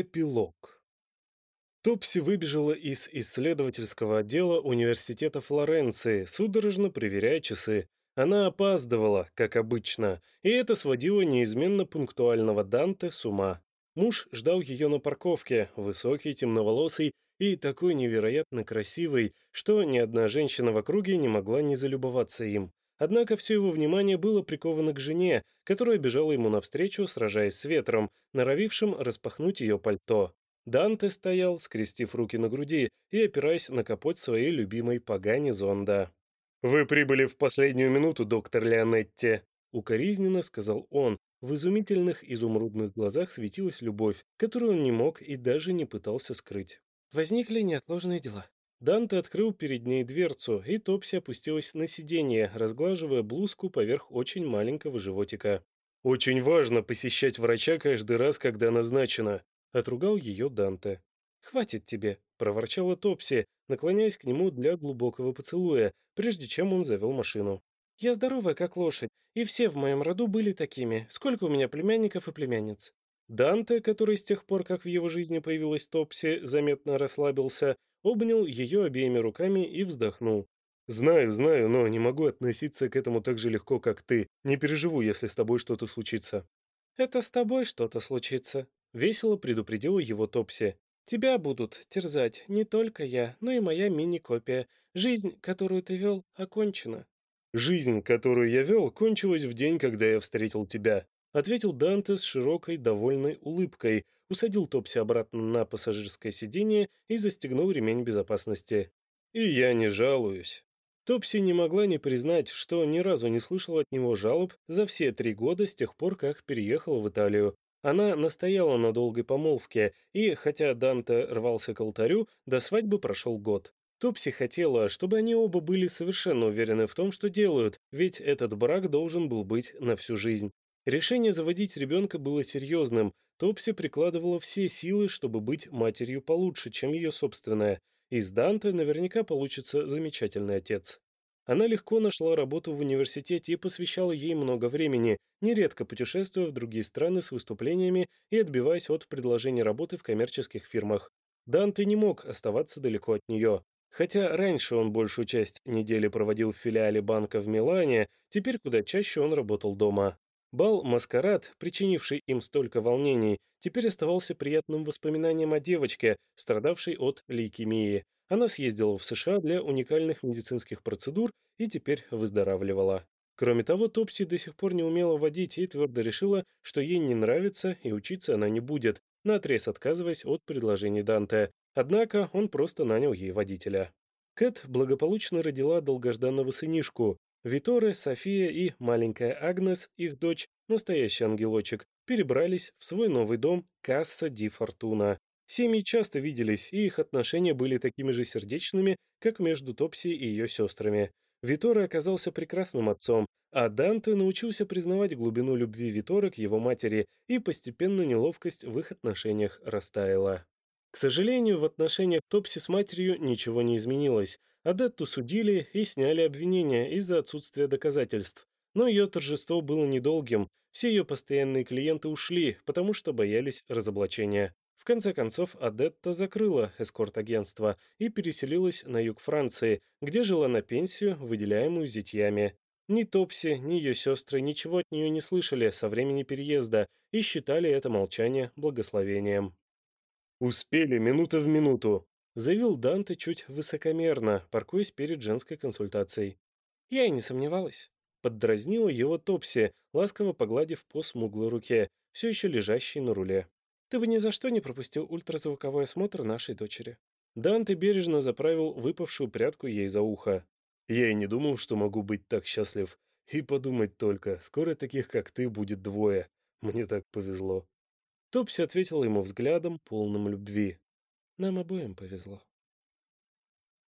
Эпилог. Топси выбежала из исследовательского отдела университета Флоренции, судорожно проверяя часы. Она опаздывала, как обычно, и это сводило неизменно пунктуального Данте с ума. Муж ждал ее на парковке, высокий, темноволосый и такой невероятно красивый, что ни одна женщина в округе не могла не залюбоваться им. Однако все его внимание было приковано к жене, которая бежала ему навстречу, сражаясь с ветром, норовившим распахнуть ее пальто. Данте стоял, скрестив руки на груди и опираясь на капот своей любимой погани зонда. «Вы прибыли в последнюю минуту, доктор Леонетти», — укоризненно сказал он. В изумительных изумрудных глазах светилась любовь, которую он не мог и даже не пытался скрыть. «Возникли неотложные дела», Данте открыл перед ней дверцу, и Топси опустилась на сиденье, разглаживая блузку поверх очень маленького животика. «Очень важно посещать врача каждый раз, когда назначено», — отругал ее Данте. «Хватит тебе», — проворчала Топси, наклоняясь к нему для глубокого поцелуя, прежде чем он завел машину. «Я здоровая, как лошадь, и все в моем роду были такими. Сколько у меня племянников и племянниц?» Данте, который с тех пор, как в его жизни появилась Топси, заметно расслабился, обнял ее обеими руками и вздохнул. «Знаю, знаю, но не могу относиться к этому так же легко, как ты. Не переживу, если с тобой что-то случится». «Это с тобой что-то случится», — весело предупредила его Топси. «Тебя будут терзать не только я, но и моя мини-копия. Жизнь, которую ты вел, окончена». «Жизнь, которую я вел, кончилась в день, когда я встретил тебя», — ответил Данте с широкой, довольной улыбкой, усадил Топси обратно на пассажирское сиденье и застегнул ремень безопасности. «И я не жалуюсь». Топси не могла не признать, что ни разу не слышала от него жалоб за все три года с тех пор, как переехала в Италию. Она настояла на долгой помолвке, и, хотя Данте рвался к алтарю, до свадьбы прошел год. Топси хотела, чтобы они оба были совершенно уверены в том, что делают, ведь этот брак должен был быть на всю жизнь. Решение заводить ребенка было серьезным. Топси прикладывала все силы, чтобы быть матерью получше, чем ее собственная. Из Данте наверняка получится замечательный отец. Она легко нашла работу в университете и посвящала ей много времени, нередко путешествуя в другие страны с выступлениями и отбиваясь от предложений работы в коммерческих фирмах. Данте не мог оставаться далеко от нее. Хотя раньше он большую часть недели проводил в филиале банка в Милане, теперь куда чаще он работал дома. Бал-маскарад, причинивший им столько волнений, теперь оставался приятным воспоминанием о девочке, страдавшей от лейкемии. Она съездила в США для уникальных медицинских процедур и теперь выздоравливала. Кроме того, Топси до сих пор не умела водить и твердо решила, что ей не нравится и учиться она не будет, наотрез отказываясь от предложений Данте. Однако он просто нанял ей водителя. Кэт благополучно родила долгожданного сынишку, Виторе, София и маленькая Агнес, их дочь, настоящий ангелочек, перебрались в свой новый дом Касса Ди Фортуна. Семьи часто виделись, и их отношения были такими же сердечными, как между Топси и ее сестрами. Виторе оказался прекрасным отцом, а Данте научился признавать глубину любви Виторы к его матери, и постепенно неловкость в их отношениях растаяла. К сожалению, в отношениях Топси с матерью ничего не изменилось. Адетту судили и сняли обвинения из-за отсутствия доказательств. Но ее торжество было недолгим. Все ее постоянные клиенты ушли, потому что боялись разоблачения. В конце концов, Адетта закрыла эскорт-агентство и переселилась на юг Франции, где жила на пенсию, выделяемую зятьями. Ни Топси, ни ее сестры ничего от нее не слышали со времени переезда и считали это молчание благословением. «Успели, минута в минуту», — заявил Данте чуть высокомерно, паркуясь перед женской консультацией. «Я и не сомневалась». Поддразнила его Топси, ласково погладив по смуглой руке, все еще лежащей на руле. «Ты бы ни за что не пропустил ультразвуковой осмотр нашей дочери». Данте бережно заправил выпавшую прядку ей за ухо. «Я и не думал, что могу быть так счастлив. И подумать только, скоро таких, как ты, будет двое. Мне так повезло». Топси ответила ему взглядом, полным любви. «Нам обоим повезло».